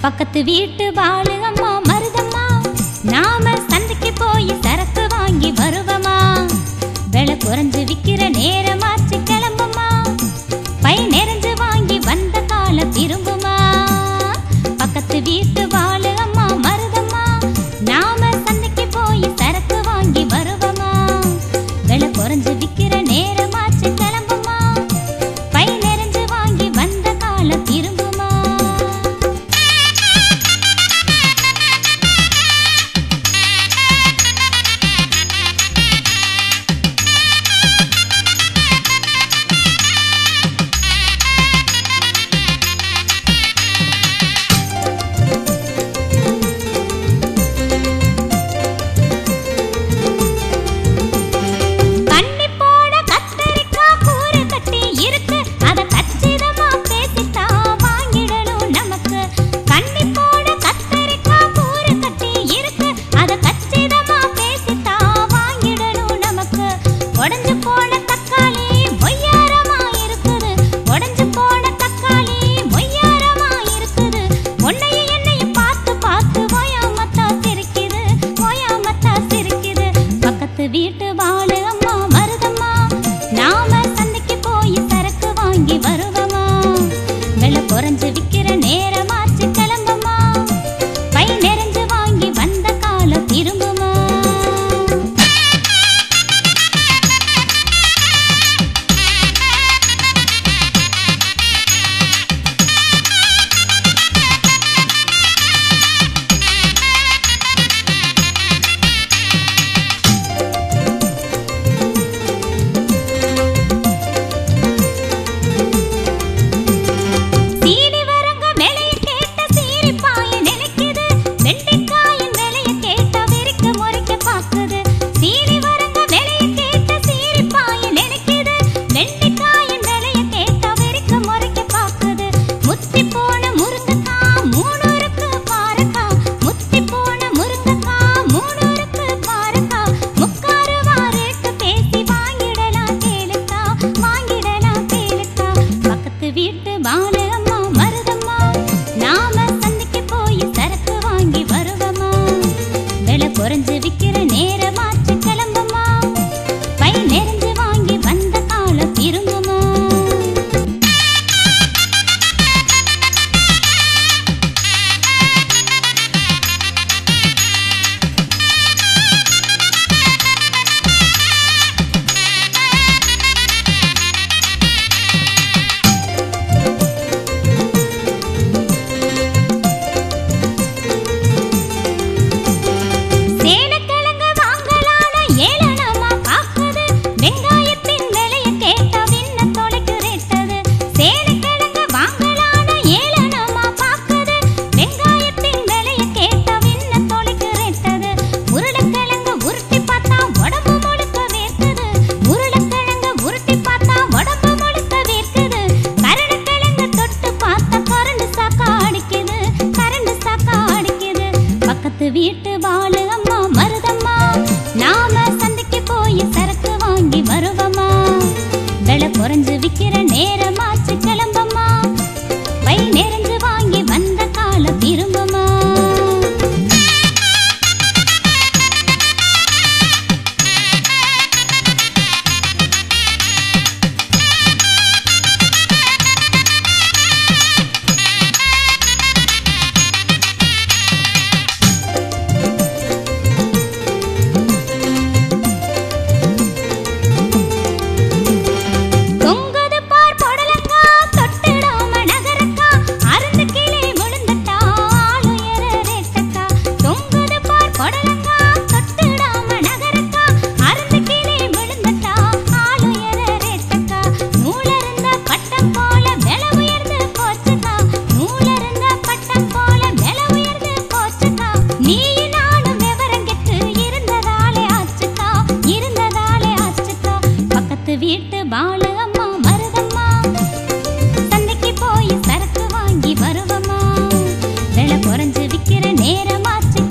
பக்கத்து வீட்டு பாலு அம்மா மருதம்மா நாம சந்தைக்கு போய் சரக்கு வாங்கி வருவமா? வெள குறைஞ்சு விக்கிற நேரமாச்சுக்க நேரமா உறைஞ்சு வருவமா? விலை குறைஞ்சு விக்கிற நேரம்? சிரிக்கிற நேரமாச்சு.